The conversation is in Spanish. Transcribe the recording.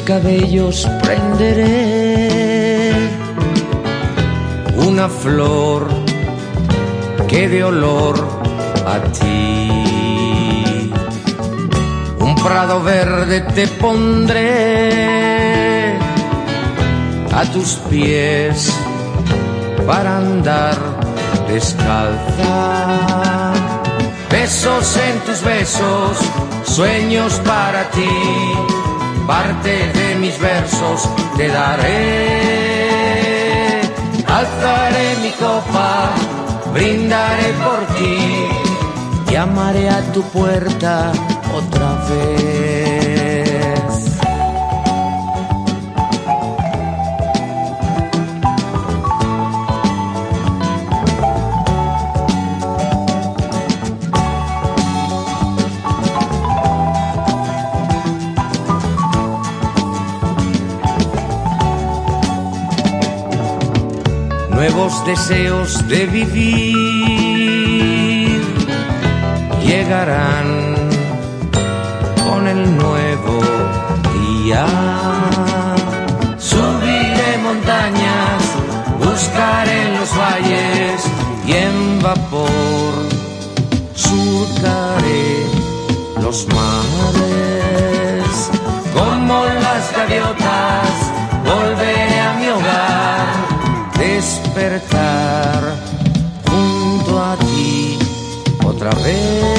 cabellos prenderé una flor que de olor a ti. Un prado verde te pondré a tus pies para andar descalza. Besos en tus besos, sueños para ti parte de mis versos te daré. Alzaré mi copa, brindaré por ti, llamaré a tu puerta otra vez. Nuevos deseos de vivir llegarán con el nuevo día. Subiré montañas, buscaré los valles y en vapor surcaré los mares junto a ti otra vez.